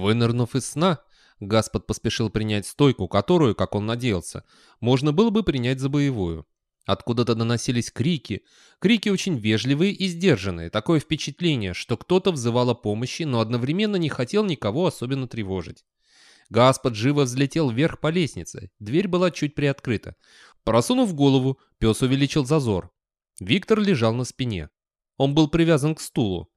Вынырнув из сна, Гаспод поспешил принять стойку, которую, как он надеялся, можно было бы принять за боевую. Откуда-то доносились крики. Крики очень вежливые и сдержанные. Такое впечатление, что кто-то взывал о помощи, но одновременно не хотел никого особенно тревожить. Гаспод живо взлетел вверх по лестнице. Дверь была чуть приоткрыта. Просунув голову, пес увеличил зазор. Виктор лежал на спине. Он был привязан к стулу.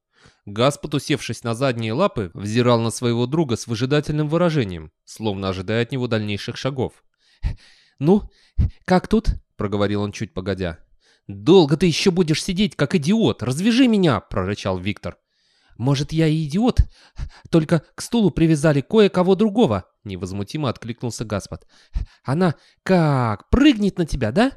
Гаспод, усевшись на задние лапы, взирал на своего друга с выжидательным выражением, словно ожидая от него дальнейших шагов. «Ну, как тут?» проговорил он чуть погодя. «Долго ты еще будешь сидеть, как идиот? Развяжи меня!» — прорычал Виктор. «Может, я и идиот? Только к стулу привязали кое-кого другого!» — невозмутимо откликнулся Гаспод. «Она как? Прыгнет на тебя, да?»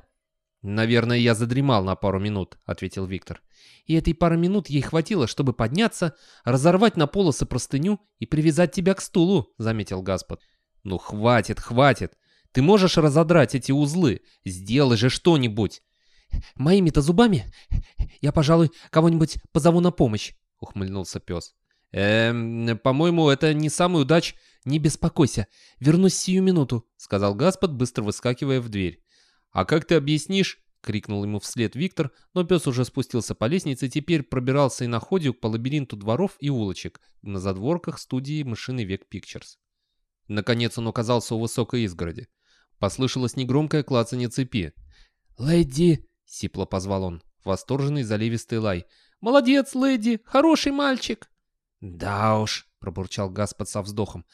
«Наверное, я задремал на пару минут», — ответил Виктор. «И этой пары минут ей хватило, чтобы подняться, разорвать на полосы простыню и привязать тебя к стулу», — заметил Гаспод. «Ну, хватит, хватит. Ты можешь разодрать эти узлы? Сделай же что-нибудь!» «Моими-то зубами? Я, пожалуй, кого-нибудь позову на помощь», — ухмыльнулся пес. «Эм, по-моему, это не самый удач...» «Не беспокойся, вернусь сию минуту», — сказал Гаспод, быстро выскакивая в дверь. «А как ты объяснишь?» — крикнул ему вслед Виктор, но пес уже спустился по лестнице и теперь пробирался и находил по лабиринту дворов и улочек на задворках студии «Машины Век Пикчерс». Наконец он оказался у высокой изгороди. Послышалось негромкое клацанье цепи. «Лэдди!» — сипло позвал он. Восторженный заливистый лай. «Молодец, леди! Хороший мальчик!» «Да уж!» — пробурчал Гаспод со вздохом.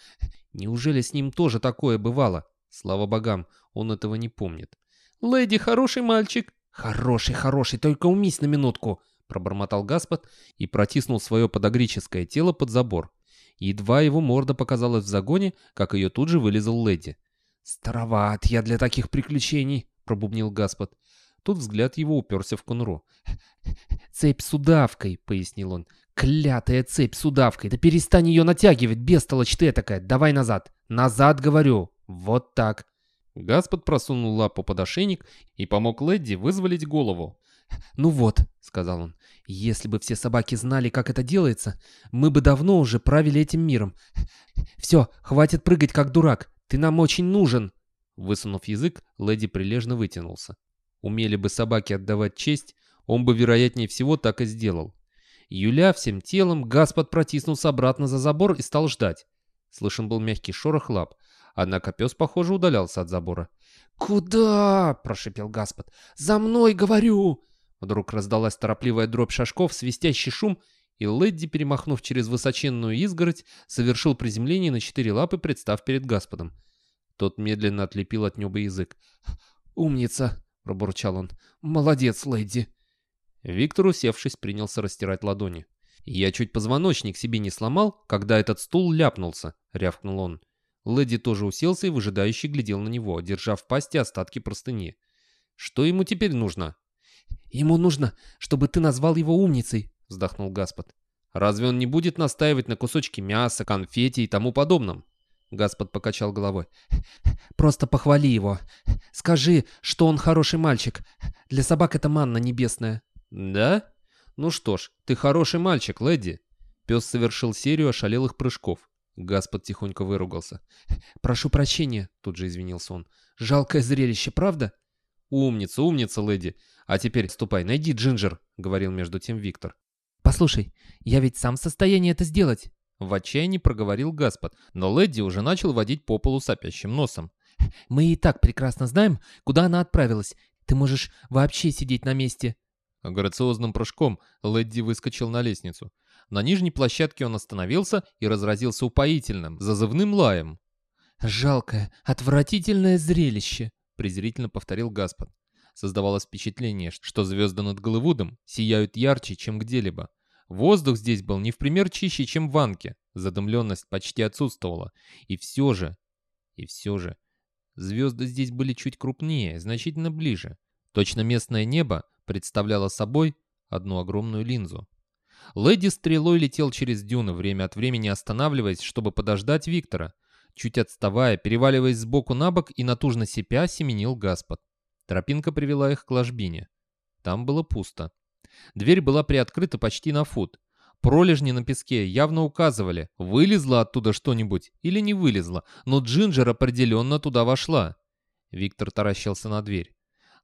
«Неужели с ним тоже такое бывало? Слава богам, он этого не помнит». «Леди, хороший мальчик!» «Хороший, хороший, только умись на минутку!» — пробормотал Гаспод и протиснул свое подогрическое тело под забор. Едва его морда показалась в загоне, как ее тут же вылезал леди. «Староват я для таких приключений», — пробубнил Гаспод. Тут взгляд его уперся в конуру. «Цепь с удавкой», — пояснил он. «Клятая цепь с удавкой! Да перестань ее натягивать, бестолочь ты такая! Давай назад! Назад, говорю! Вот так!» Гаспод просунул лапу под ошейник и помог Лэдди вызволить голову. «Ну вот», — сказал он, — «если бы все собаки знали, как это делается, мы бы давно уже правили этим миром. Все, хватит прыгать, как дурак. Ты нам очень нужен!» Высунув язык, леди прилежно вытянулся. Умели бы собаки отдавать честь, он бы, вероятнее всего, так и сделал. Юля всем телом, Гаспод протиснулся обратно за забор и стал ждать. Слышен был мягкий шорох лап, однако пес, похоже, удалялся от забора. «Куда?» – прошипел Гаспод. «За мной, говорю!» Вдруг раздалась торопливая дробь шажков, свистящий шум, и Лэдди, перемахнув через высоченную изгородь, совершил приземление на четыре лапы, представ перед Господом. Тот медленно отлепил от неба язык. «Умница!» — пробурчал он. «Молодец, Лэдди!» Виктор, усевшись, принялся растирать ладони. «Я чуть позвоночник себе не сломал, когда этот стул ляпнулся», — рявкнул он. Лэдди тоже уселся и выжидающе глядел на него, держа в пасти остатки простыни. «Что ему теперь нужно?» «Ему нужно, чтобы ты назвал его умницей», — вздохнул Гаспод. «Разве он не будет настаивать на кусочке мяса, конфете и тому подобном?» Гаспод покачал головой. «Просто похвали его. Скажи, что он хороший мальчик. Для собак это манна небесная». «Да? Ну что ж, ты хороший мальчик, леди». Пес совершил серию ошалелых прыжков. Гаспод тихонько выругался. «Прошу прощения», — тут же извинился он. «Жалкое зрелище, правда?» «Умница, умница, леди. А теперь ступай, найди Джинджер», — говорил между тем Виктор. «Послушай, я ведь сам в состоянии это сделать». В отчаянии проговорил Гаспод, но Лэдди уже начал водить по полу сопящим носом. «Мы и так прекрасно знаем, куда она отправилась. Ты можешь вообще сидеть на месте». Грациозным прыжком Лэдди выскочил на лестницу. На нижней площадке он остановился и разразился упоительным, зазывным лаем. «Жалкое, отвратительное зрелище», — презрительно повторил Гаспод. Создавалось впечатление, что звезды над Голливудом сияют ярче, чем где-либо. Воздух здесь был не в пример чище, чем в Ванке. Задымленность почти отсутствовала. И все же... И все же... Звезды здесь были чуть крупнее, значительно ближе. Точно местное небо представляло собой одну огромную линзу. Леди стрелой летел через дюны, время от времени останавливаясь, чтобы подождать Виктора. Чуть отставая, переваливаясь сбоку на бок и натужно сипя, семенил Гаспод. Тропинка привела их к ложбине. Там было пусто. Дверь была приоткрыта почти на фут. Пролежни на песке явно указывали, вылезла оттуда что-нибудь или не вылезла, но Джинджер определенно туда вошла. Виктор таращился на дверь.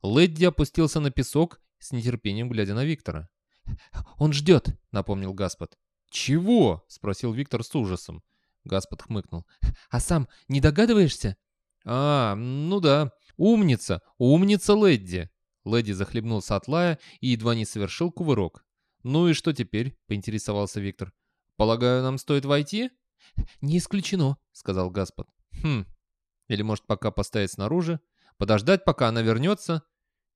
Лэдди опустился на песок, с нетерпением глядя на Виктора. «Он ждет», — напомнил Гаспод. «Чего?» — спросил Виктор с ужасом. Гаспод хмыкнул. «А сам не догадываешься?» «А, ну да. Умница, умница Лэдди!» Лэдди захлебнулся от лая и едва не совершил кувырок. «Ну и что теперь?» — поинтересовался Виктор. «Полагаю, нам стоит войти?» «Не исключено», — сказал Гаспод. «Хм. Или, может, пока поставить снаружи? Подождать, пока она вернется?»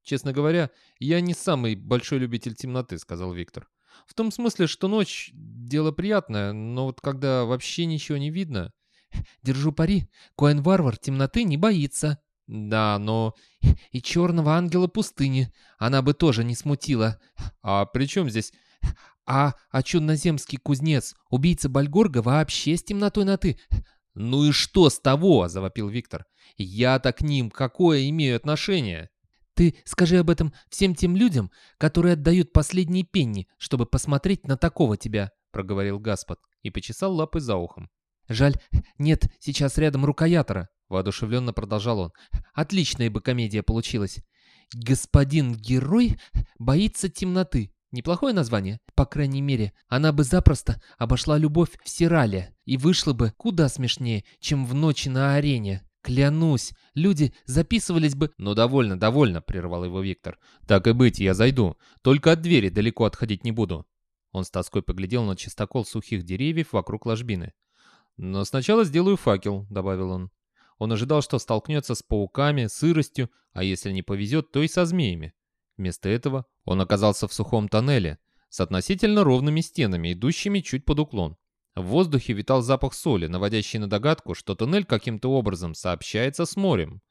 «Честно говоря, я не самый большой любитель темноты», — сказал Виктор. «В том смысле, что ночь — дело приятное, но вот когда вообще ничего не видно...» «Держу пари, Коэн-варвар темноты не боится», «Да, но...» «И черного ангела пустыни. Она бы тоже не смутила». «А при чем здесь...» «А, а чудноземский кузнец, убийца Бальгорга, вообще с темнотой на «ты». «Ну и что с того?» — завопил Виктор. «Я-то к ним какое имею отношение?» «Ты скажи об этом всем тем людям, которые отдают последние пенни, чтобы посмотреть на такого тебя», — проговорил Гаспод и почесал лапой за ухом. «Жаль, нет сейчас рядом рукоятора», — воодушевленно продолжал он. «Отличная бы комедия получилась. Господин герой боится темноты. Неплохое название, по крайней мере. Она бы запросто обошла любовь в Сирале и вышла бы куда смешнее, чем в ночи на арене. Клянусь, люди записывались бы... «Ну довольно, довольно», — прервал его Виктор. «Так и быть, я зайду. Только от двери далеко отходить не буду». Он с тоской поглядел на чистокол сухих деревьев вокруг ложбины. «Но сначала сделаю факел», — добавил он. Он ожидал, что столкнется с пауками, сыростью, а если не повезет, то и со змеями. Вместо этого он оказался в сухом тоннеле с относительно ровными стенами, идущими чуть под уклон. В воздухе витал запах соли, наводящий на догадку, что тоннель каким-то образом сообщается с морем.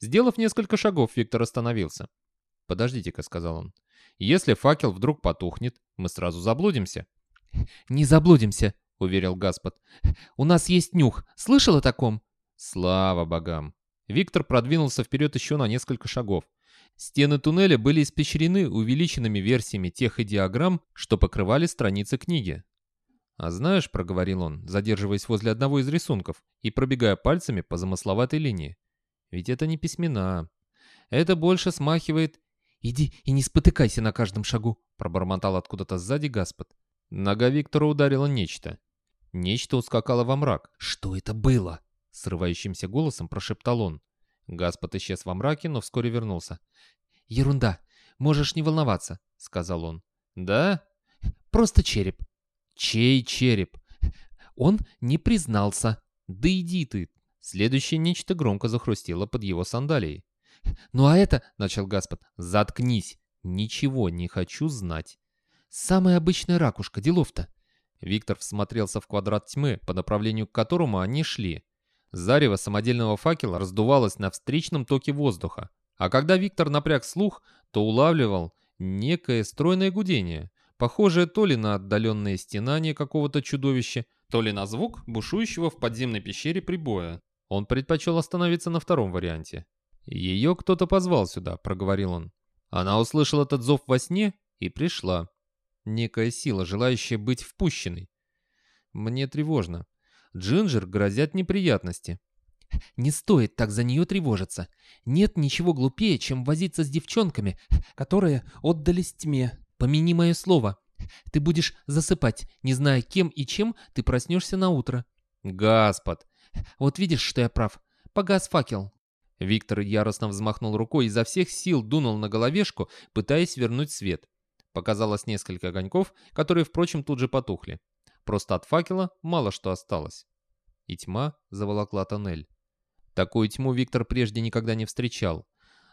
Сделав несколько шагов, Виктор остановился. «Подождите-ка», — сказал он. «Если факел вдруг потухнет, мы сразу заблудимся». «Не заблудимся», — уверил Гаспод. «У нас есть нюх. Слышал о таком?» Слава богам. Виктор продвинулся вперед еще на несколько шагов. Стены туннеля были испещрены увеличенными версиями тех идиограмм, что покрывали страницы книги. «А знаешь», — проговорил он, задерживаясь возле одного из рисунков и пробегая пальцами по замысловатой линии, «ведь это не письмена. Это больше смахивает...» «Иди и не спотыкайся на каждом шагу», — пробормотал откуда-то сзади Гаспод. Нога Виктора ударила нечто. Нечто ускакало во мрак. «Что это было?» Срывающимся голосом прошептал он. Гаспод исчез во мраке, но вскоре вернулся. «Ерунда. Можешь не волноваться», — сказал он. «Да?» «Просто череп». «Чей череп?» «Он не признался». «Да иди ты!» Следующее нечто громко захрустело под его сандалией. «Ну а это...» — начал Гаспод. «Заткнись! Ничего не хочу знать!» «Самая обычная ракушка, делов-то!» Виктор всмотрелся в квадрат тьмы, по направлению к которому они шли. Зарево самодельного факела раздувалось на встречном токе воздуха, а когда Виктор напряг слух, то улавливал некое стройное гудение, похожее то ли на отдаленное стенание какого-то чудовища, то ли на звук бушующего в подземной пещере прибоя. Он предпочел остановиться на втором варианте. «Ее кто-то позвал сюда», — проговорил он. Она услышала этот зов во сне и пришла. Некая сила, желающая быть впущенной. Мне тревожно. Джинджер грозят неприятности. Не стоит так за нее тревожиться. Нет ничего глупее, чем возиться с девчонками, которые отдались тьме. Помяни мое слово. Ты будешь засыпать, не зная кем и чем ты проснешься на утро. Гаспод. Вот видишь, что я прав. Погас факел. Виктор яростно взмахнул рукой и изо всех сил дунул на головешку, пытаясь вернуть свет. Показалось несколько огоньков, которые, впрочем, тут же потухли. Просто от факела мало что осталось. И тьма заволокла тоннель. Такую тьму Виктор прежде никогда не встречал.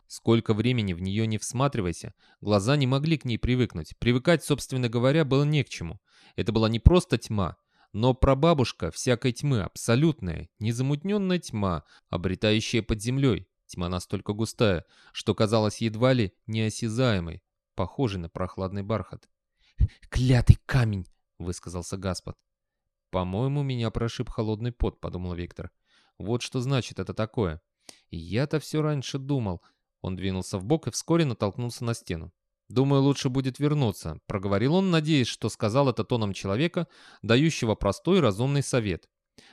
Сколько времени в нее не всматривайся, глаза не могли к ней привыкнуть. Привыкать, собственно говоря, было не к чему. Это была не просто тьма, но прабабушка всякой тьмы, абсолютная, незамутненная тьма, обретающая под землей. Тьма настолько густая, что казалась едва ли неосязаемой, похожей на прохладный бархат. «Клятый камень!» — высказался Гаспод. «По-моему, меня прошиб холодный пот», — подумал Виктор. «Вот что значит это такое. Я-то все раньше думал». Он двинулся в бок и вскоре натолкнулся на стену. Думаю, лучше будет вернуться», — проговорил он, надеясь, что сказал это тоном человека, дающего простой разумный совет.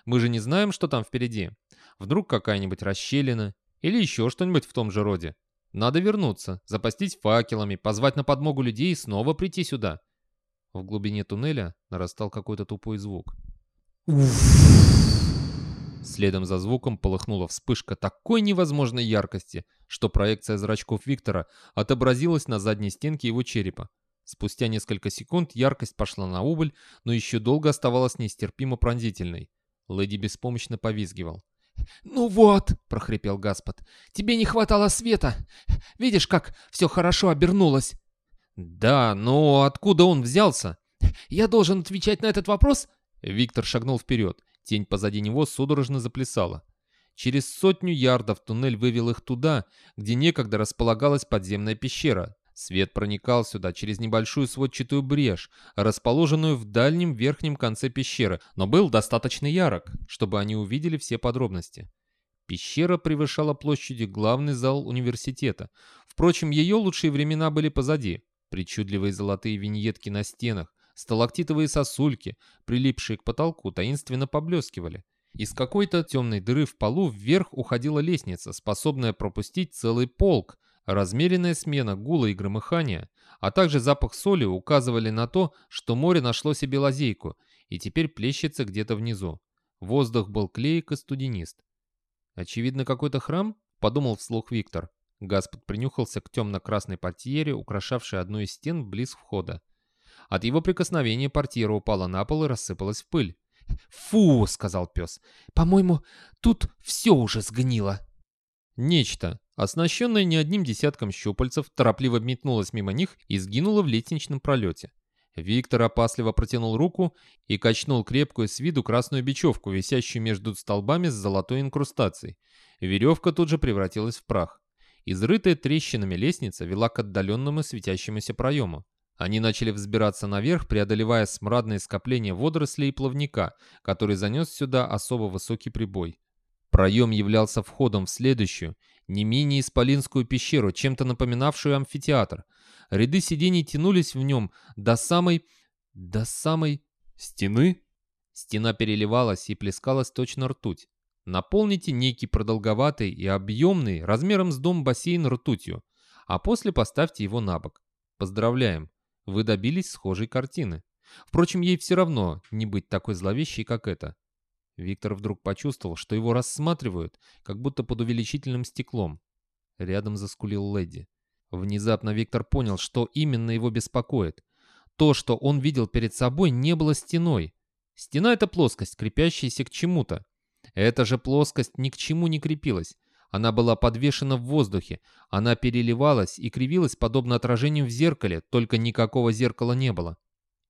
«Мы же не знаем, что там впереди. Вдруг какая-нибудь расщелина или еще что-нибудь в том же роде. Надо вернуться, запастись факелами, позвать на подмогу людей и снова прийти сюда». В глубине туннеля нарастал какой-то тупой звук. Следом за звуком полыхнула вспышка такой невозможной яркости, что проекция зрачков Виктора отобразилась на задней стенке его черепа. Спустя несколько секунд яркость пошла на убыль, но еще долго оставалась нестерпимо пронзительной. Лэди беспомощно повизгивал. «Ну вот», — прохрипел Гаспод, — «тебе не хватало света. Видишь, как все хорошо обернулось?» «Да, но откуда он взялся?» «Я должен отвечать на этот вопрос?» Виктор шагнул вперед. Тень позади него судорожно заплясала. Через сотню ярдов туннель вывел их туда, где некогда располагалась подземная пещера. Свет проникал сюда через небольшую сводчатую брешь, расположенную в дальнем верхнем конце пещеры, но был достаточно ярок, чтобы они увидели все подробности. Пещера превышала площадью главный зал университета. Впрочем, ее лучшие времена были позади. Причудливые золотые виньетки на стенах, Сталактитовые сосульки, прилипшие к потолку, таинственно поблескивали. Из какой-то темной дыры в полу вверх уходила лестница, способная пропустить целый полк. Размеренная смена гула и громыхания, а также запах соли указывали на то, что море нашло себе лазейку и теперь плещется где-то внизу. Воздух был клейк и студенист. «Очевидно, какой-то храм?» — подумал вслух Виктор. Гаспод принюхался к темно-красной портьере, украшавшей одну из стен близ входа. От его прикосновения портьера упала на пол и рассыпалась в пыль. «Фу!» — сказал пес. «По-моему, тут все уже сгнило». Нечто, оснащенное не одним десятком щупальцев, торопливо метнулось мимо них и сгинуло в лестничном пролете. Виктор опасливо протянул руку и качнул крепкую с виду красную бечевку, висящую между столбами с золотой инкрустацией. Веревка тут же превратилась в прах. Изрытая трещинами лестница вела к отдаленному светящемуся проему. Они начали взбираться наверх, преодолевая смрадные скопления водорослей и плавника, который занес сюда особо высокий прибой. Проем являлся входом в следующую, не менее исполинскую пещеру, чем-то напоминавшую амфитеатр. Ряды сидений тянулись в нем до самой... до самой... стены? Стена переливалась и плескалась точно ртуть. Наполните некий продолговатый и объемный, размером с дом бассейн ртутью, а после поставьте его на бок. Поздравляем! Вы добились схожей картины. Впрочем, ей все равно не быть такой зловещей, как эта. Виктор вдруг почувствовал, что его рассматривают, как будто под увеличительным стеклом. Рядом заскулил Лэдди. Внезапно Виктор понял, что именно его беспокоит. То, что он видел перед собой, не было стеной. Стена — это плоскость, крепящаяся к чему-то. Эта же плоскость ни к чему не крепилась. Она была подвешена в воздухе. Она переливалась и кривилась подобно отражению в зеркале, только никакого зеркала не было.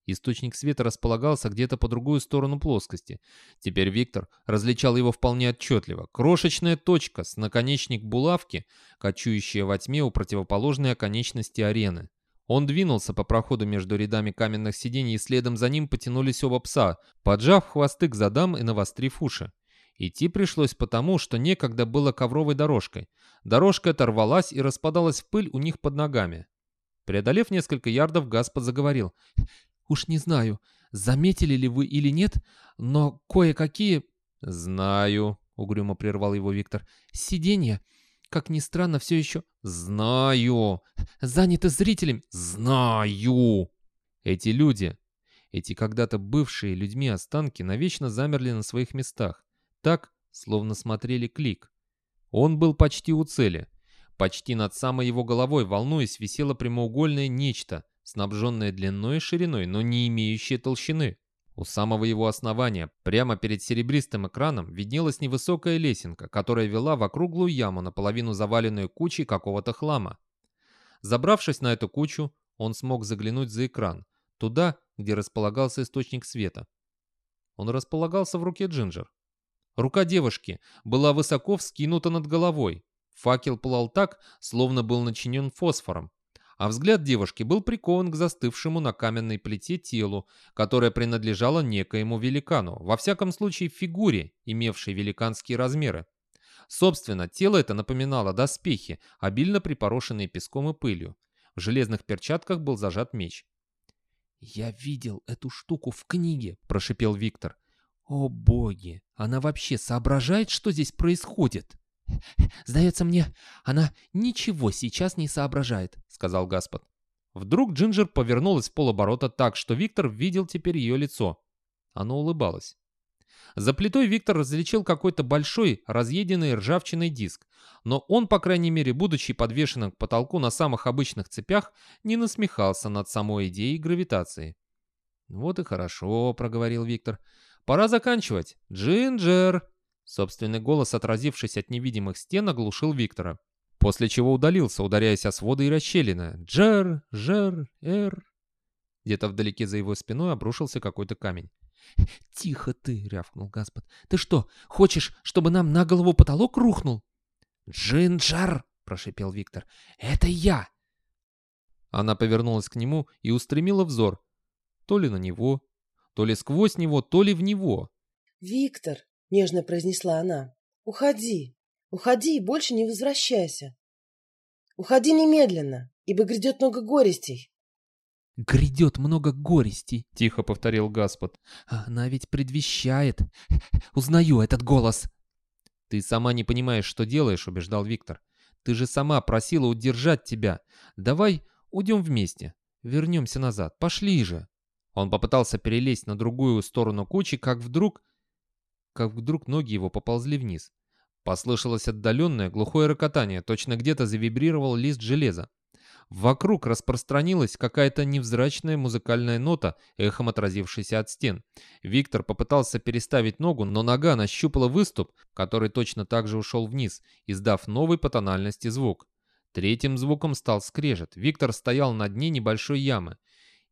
Источник света располагался где-то по другую сторону плоскости. Теперь Виктор различал его вполне отчетливо. Крошечная точка с наконечник булавки, кочующая во тьме у противоположной оконечности арены. Он двинулся по проходу между рядами каменных сидений, и следом за ним потянулись оба пса, поджав хвосты к задам и навострив уши. Идти пришлось потому, что некогда было ковровой дорожкой. Дорожка оторвалась и распадалась в пыль у них под ногами. Преодолев несколько ярдов, Гаспод заговорил. «Уж не знаю, заметили ли вы или нет, но кое-какие...» «Знаю», — угрюмо прервал его Виктор. «Сиденья, как ни странно, все еще...» «Знаю!» «Заняты зрителем?» «Знаю!» Эти люди, эти когда-то бывшие людьми останки, навечно замерли на своих местах. Так, словно смотрели клик. Он был почти у цели. Почти над самой его головой, волнуясь, висело прямоугольное нечто, снабженное длиной и шириной, но не имеющее толщины. У самого его основания, прямо перед серебристым экраном, виднелась невысокая лесенка, которая вела в округлую яму, наполовину заваленную кучей какого-то хлама. Забравшись на эту кучу, он смог заглянуть за экран, туда, где располагался источник света. Он располагался в руке Джинджер. Рука девушки была высоко вскинута над головой. Факел пылал так, словно был начинен фосфором. А взгляд девушки был прикован к застывшему на каменной плите телу, которое принадлежало некоему великану, во всяком случае фигуре, имевшей великанские размеры. Собственно, тело это напоминало доспехи, обильно припорошенные песком и пылью. В железных перчатках был зажат меч. «Я видел эту штуку в книге», — прошипел Виктор. «О боги! Она вообще соображает, что здесь происходит?» «Сдается мне, она ничего сейчас не соображает», — сказал Гаспод. Вдруг Джинджер повернулась в полоборота так, что Виктор видел теперь ее лицо. Оно улыбалось. За плитой Виктор различил какой-то большой, разъеденный ржавчиной диск, но он, по крайней мере, будучи подвешенным к потолку на самых обычных цепях, не насмехался над самой идеей гравитации. «Вот и хорошо», — проговорил Виктор. «Пора заканчивать. Джинджер!» Собственный голос, отразившись от невидимых стен, оглушил Виктора. После чего удалился, ударяясь о своды и расщелины. «Джер! Жер! Эр!» Где-то вдалеке за его спиной обрушился какой-то камень. «Тихо ты!» — рявкнул Гаспод. «Ты что, хочешь, чтобы нам на голову потолок рухнул?» «Джинджер!» — прошипел Виктор. «Это я!» Она повернулась к нему и устремила взор. То ли на него, то ли сквозь него, то ли в него. «Виктор!» — нежно произнесла она. «Уходи! Уходи и больше не возвращайся! Уходи немедленно, ибо грядет много горестей!» «Грядет много горестей», — тихо повторил Гаспод. «Она ведь предвещает. Узнаю этот голос». «Ты сама не понимаешь, что делаешь», — убеждал Виктор. «Ты же сама просила удержать тебя. Давай уйдем вместе. Вернемся назад. Пошли же». Он попытался перелезть на другую сторону кучи, как вдруг... Как вдруг ноги его поползли вниз. Послышалось отдаленное глухое рокотание, точно где-то завибрировал лист железа. Вокруг распространилась какая-то невзрачная музыкальная нота, эхом отразившаяся от стен. Виктор попытался переставить ногу, но нога нащупала выступ, который точно так же ушел вниз, издав новый по тональности звук. Третьим звуком стал скрежет. Виктор стоял на дне небольшой ямы.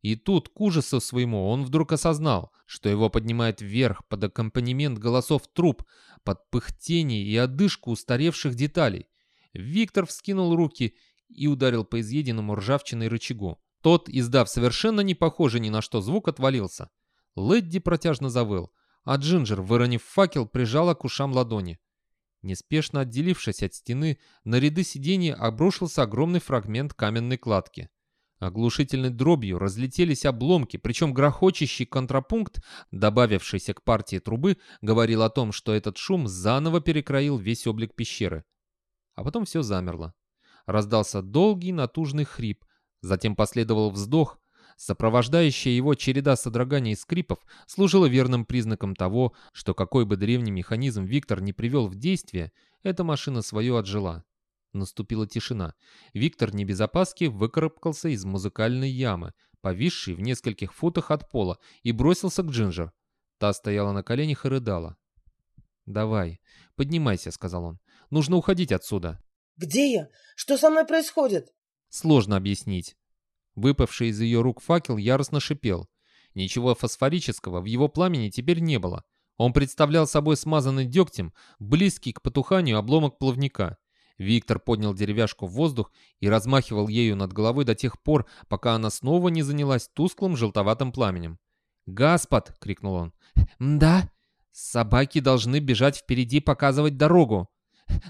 И тут, к ужасу своему, он вдруг осознал, что его поднимает вверх под аккомпанемент голосов труб, под пыхтение и одышку устаревших деталей. Виктор вскинул руки и ударил по изъеденному ржавчиной рычагу. Тот, издав совершенно не похожий ни на что звук, отвалился. Лэдди протяжно завыл, а Джинджер, выронив факел, прижала к ушам ладони. Неспешно отделившись от стены, на ряды сидений обрушился огромный фрагмент каменной кладки. Оглушительной дробью разлетелись обломки, причем грохочущий контрапункт, добавившийся к партии трубы, говорил о том, что этот шум заново перекроил весь облик пещеры. А потом все замерло. Раздался долгий натужный хрип, затем последовал вздох. Сопровождающая его череда содроганий и скрипов служила верным признаком того, что какой бы древний механизм Виктор не привел в действие, эта машина свое отжила. Наступила тишина. Виктор не без опаски выкарабкался из музыкальной ямы, повисшей в нескольких футах от пола, и бросился к Джинджер. Та стояла на коленях и рыдала. «Давай, поднимайся», — сказал он. «Нужно уходить отсюда». «Где я? Что со мной происходит?» Сложно объяснить. Выпавший из ее рук факел яростно шипел. Ничего фосфорического в его пламени теперь не было. Он представлял собой смазанный дегтем, близкий к потуханию обломок плавника. Виктор поднял деревяшку в воздух и размахивал ею над головой до тех пор, пока она снова не занялась тусклым желтоватым пламенем. «Гаспод!» — крикнул он. «Да?» «Собаки должны бежать впереди, показывать дорогу».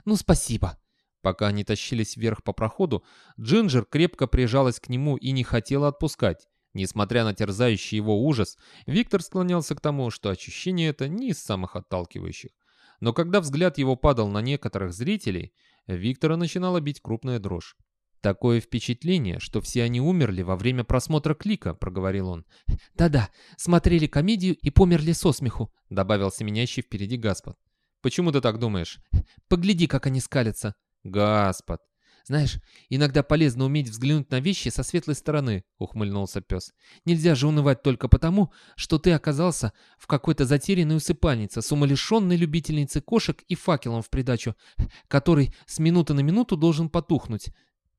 «Ну, спасибо». Пока они тащились вверх по проходу, Джинджер крепко прижалась к нему и не хотела отпускать. Несмотря на терзающий его ужас, Виктор склонялся к тому, что ощущение это не из самых отталкивающих. Но когда взгляд его падал на некоторых зрителей, Виктора начинала бить крупная дрожь. «Такое впечатление, что все они умерли во время просмотра клика», — проговорил он. «Да-да, смотрели комедию и померли со смеху», — добавил семенящий впереди Гаспод. «Почему ты так думаешь?» «Погляди, как они скалятся». «Господ!» «Знаешь, иногда полезно уметь взглянуть на вещи со светлой стороны», — ухмыльнулся пес. «Нельзя же унывать только потому, что ты оказался в какой-то затерянной усыпальнице с умалишенной любительницей кошек и факелом в придачу, который с минуты на минуту должен потухнуть».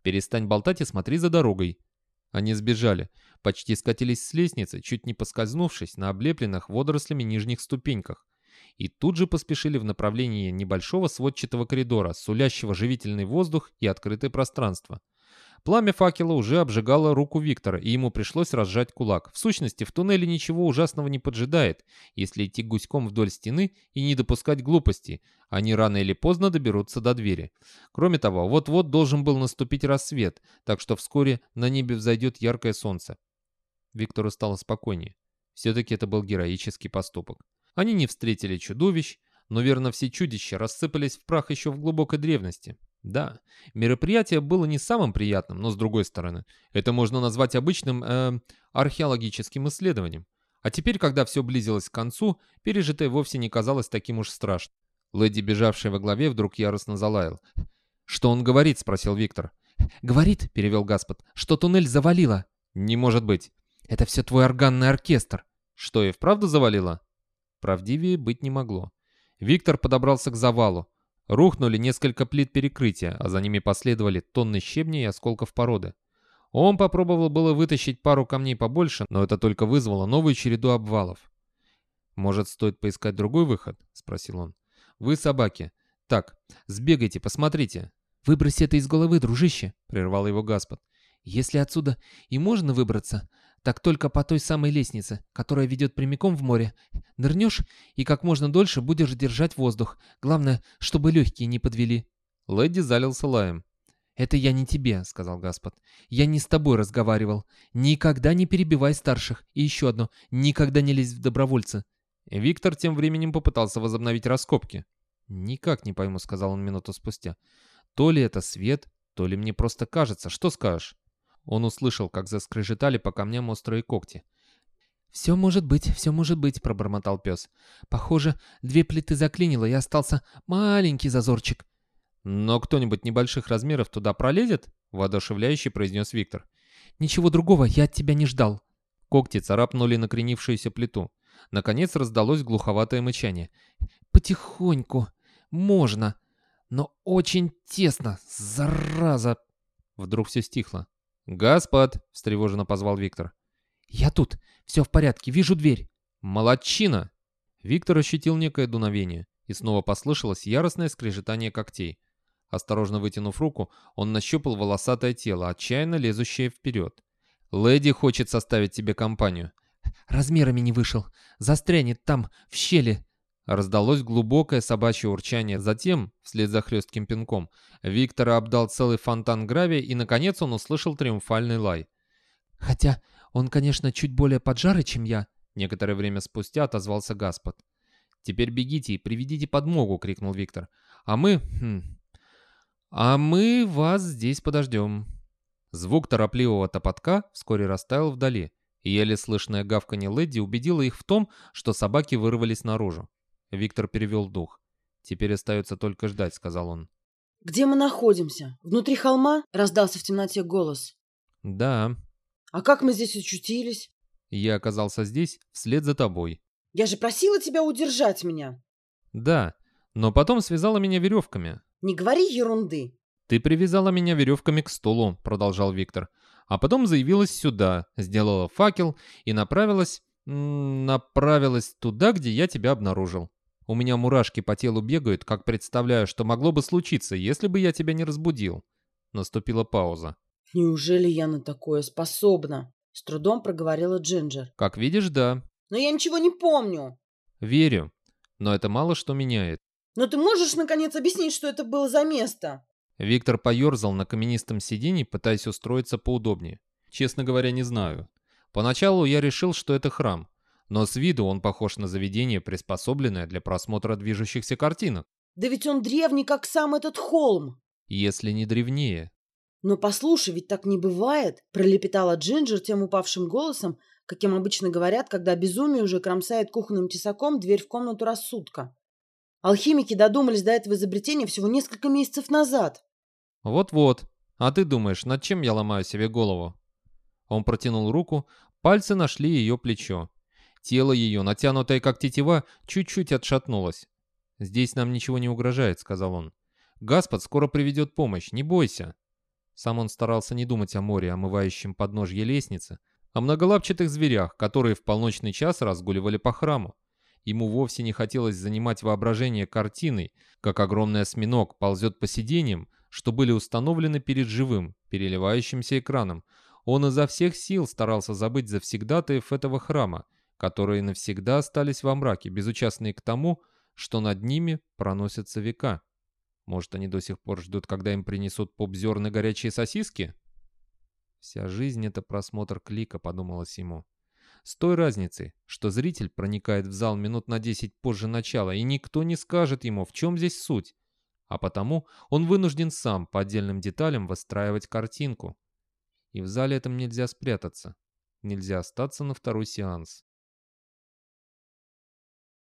«Перестань болтать и смотри за дорогой». Они сбежали, почти скатились с лестницы, чуть не поскользнувшись на облепленных водорослями нижних ступеньках и тут же поспешили в направлении небольшого сводчатого коридора, сулящего живительный воздух и открытое пространство. Пламя факела уже обжигало руку Виктора, и ему пришлось разжать кулак. В сущности, в туннеле ничего ужасного не поджидает, если идти гуськом вдоль стены и не допускать глупостей. Они рано или поздно доберутся до двери. Кроме того, вот-вот должен был наступить рассвет, так что вскоре на небе взойдет яркое солнце. Виктору стало спокойнее. Все-таки это был героический поступок. Они не встретили чудовищ, но верно все чудища рассыпались в прах еще в глубокой древности. Да, мероприятие было не самым приятным, но с другой стороны, это можно назвать обычным э, археологическим исследованием. А теперь, когда все близилось к концу, пережитое вовсе не казалось таким уж страшным. Леди, бежавшая во главе, вдруг яростно залаял. «Что он говорит?» — спросил Виктор. «Говорит», — перевел Гаспод, — «что туннель завалило». «Не может быть». «Это все твой органный оркестр». «Что, и вправду завалило?» Правдивее быть не могло. Виктор подобрался к завалу. Рухнули несколько плит перекрытия, а за ними последовали тонны щебня и осколков породы. Он попробовал было вытащить пару камней побольше, но это только вызвало новую череду обвалов. «Может, стоит поискать другой выход?» — спросил он. «Вы собаки. Так, сбегайте, посмотрите». «Выброси это из головы, дружище», — прервал его Гаспод. «Если отсюда и можно выбраться, так только по той самой лестнице, которая ведет прямиком в море. Нырнешь и как можно дольше будешь держать воздух. Главное, чтобы легкие не подвели». Лэдди залился лаем. «Это я не тебе», — сказал Гаспод. «Я не с тобой разговаривал. Никогда не перебивай старших. И еще одно. Никогда не лезь в добровольцы». Виктор тем временем попытался возобновить раскопки. «Никак не пойму», — сказал он минуту спустя. «То ли это свет, то ли мне просто кажется. Что скажешь?» Он услышал, как заскрежетали по камням острые когти. «Все может быть, все может быть», — пробормотал пес. «Похоже, две плиты заклинило, и остался маленький зазорчик». «Но кто-нибудь небольших размеров туда пролезет?» — воодушевляюще произнес Виктор. «Ничего другого я от тебя не ждал». Когти царапнули накренившуюся плиту. Наконец раздалось глуховатое мычание. «Потихоньку. Можно. Но очень тесно. Зараза!» Вдруг все стихло. «Господ!» — встревоженно позвал Виктор. «Я тут. Все в порядке. Вижу дверь». «Молодчина!» Виктор ощутил некое дуновение, и снова послышалось яростное скрежетание когтей. Осторожно вытянув руку, он нащупал волосатое тело, отчаянно лезущее вперед. «Леди хочет составить тебе компанию». «Размерами не вышел. Застрянет там, в щели. Раздалось глубокое собачье урчание. Затем, вслед за хлестким пинком, Виктора обдал целый фонтан гравия, и, наконец, он услышал триумфальный лай. «Хотя он, конечно, чуть более поджарый, чем я», — некоторое время спустя отозвался Гаспод. «Теперь бегите и приведите подмогу», — крикнул Виктор. «А мы... Хм, а мы вас здесь подождем». Звук торопливого топотка вскоре растаял вдали, и еле слышное гавканье Лэдди убедило их в том, что собаки вырвались наружу. Виктор перевел дух. «Теперь остается только ждать», — сказал он. «Где мы находимся? Внутри холма?» — раздался в темноте голос. «Да». «А как мы здесь очутились?» «Я оказался здесь вслед за тобой». «Я же просила тебя удержать меня». «Да, но потом связала меня веревками». «Не говори ерунды». «Ты привязала меня веревками к стулу», — продолжал Виктор. «А потом заявилась сюда, сделала факел и направилась... направилась туда, где я тебя обнаружил». У меня мурашки по телу бегают, как представляю, что могло бы случиться, если бы я тебя не разбудил. Наступила пауза. «Неужели я на такое способна?» С трудом проговорила Джинджер. «Как видишь, да». «Но я ничего не помню». «Верю. Но это мало что меняет». «Но ты можешь, наконец, объяснить, что это было за место?» Виктор поерзал на каменистом сиденье, пытаясь устроиться поудобнее. «Честно говоря, не знаю. Поначалу я решил, что это храм но с виду он похож на заведение, приспособленное для просмотра движущихся картинок. Да ведь он древний, как сам этот холм. Если не древнее. Но послушай, ведь так не бывает, пролепетала Джинджер тем упавшим голосом, каким обычно говорят, когда безумие уже кромсает кухонным тесаком дверь в комнату рассудка. Алхимики додумались до этого изобретения всего несколько месяцев назад. Вот-вот. А ты думаешь, над чем я ломаю себе голову? Он протянул руку, пальцы нашли ее плечо. Тело ее, натянутое как тетива, чуть-чуть отшатнулось. «Здесь нам ничего не угрожает», — сказал он. «Гаспод скоро приведет помощь, не бойся». Сам он старался не думать о море, омывающем подножье лестницы, о многолапчатых зверях, которые в полночный час разгуливали по храму. Ему вовсе не хотелось занимать воображение картиной, как огромный осьминог ползет по сиденьям, что были установлены перед живым, переливающимся экраном. Он изо всех сил старался забыть завсегдатаев этого храма, которые навсегда остались во мраке, безучастные к тому, что над ними проносятся века. Может, они до сих пор ждут, когда им принесут поп-зерны горячие сосиски? Вся жизнь — это просмотр клика, подумалось ему. С той разницей, что зритель проникает в зал минут на 10 позже начала, и никто не скажет ему, в чем здесь суть. А потому он вынужден сам по отдельным деталям выстраивать картинку. И в зале этом нельзя спрятаться. Нельзя остаться на второй сеанс.